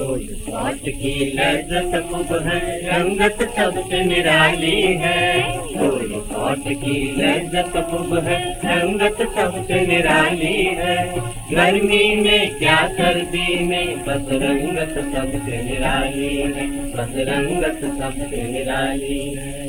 फूल की लज्जत खूब है, रंगत सबसे निराली है। फूल की लज्जत खूब है, रंगत सबसे निराली है। गर्मी में क्या सर्दी में, बस रंगत सबसे निराली है, बस रंगत सबसे निराली है।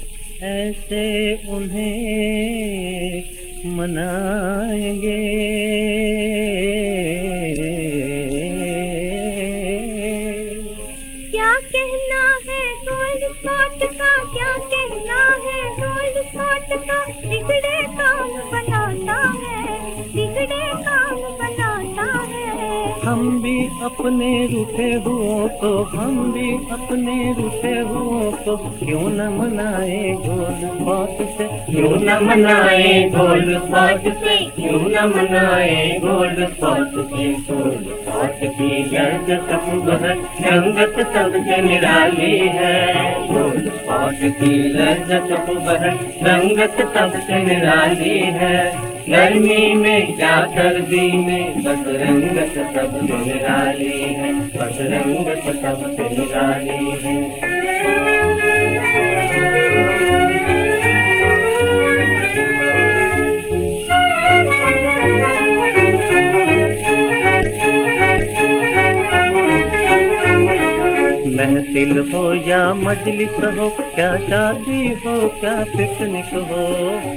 ऐसे उन्हें मनाएँगे। क्या कहना है स्पॉट का? क्या कहना है स्पॉट का? बिगड़े हम भी अपने रूठे हुओं को हम भी अपने रूठे हुओं को क्यों न मनाए गोल बात से? क्यों न मनाए गोल बात से? क्यों न मनाए गोल बात से? गोल बात की खूब है रंगत सबसे निराली है। गोल बात की लज्जत खूब है रंगत सबसे निराली है। गर्मी में क्या सर्दी में? बस रंगत सब निराली है। बस रंगत सब निराली है। महफिल हो या मजलिस हो क्या शादी हो क्या पिकनिक हो?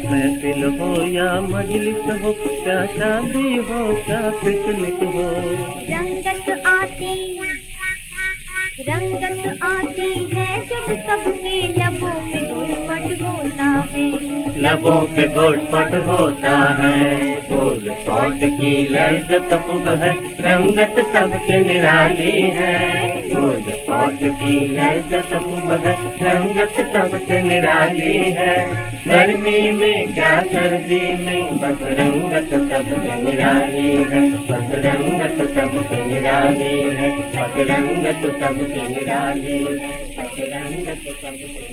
महफिल हो या मजलिस हो क्या शादी हो क्या पिकनिक हो? रंगत आती रंगत आती है जब सबके लबों में घुटपट होता है। लबों पे घोटपट होता है फूल पौट की लज्जत है रंगत सबके निराली है। की है रंगत सबसे निराली है। गर्मी में क्या सर्दी में बस रंगत निराली है। बस रंगत निराली है। बस रंगत निराली बस रंगत सबसे निराली बस रंगत सबसे